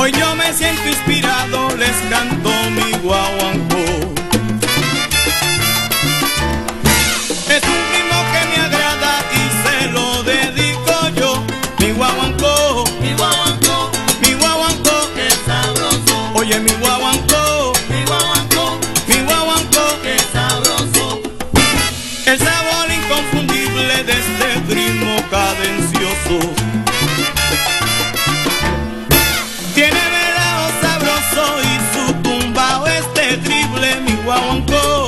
Hoy yo me siento inspirado, les canto mi guaguancó. Es un ritmo que me agrada y se lo dedico yo. Mi guaguancó, Mi guaguancó, mi guaguancó. qué sabroso. Oye mi guaguancó, Mi guaguancó, mi guaguancó. qué sabroso. El sabor inconfundible de este ritmo cadencioso. won't go.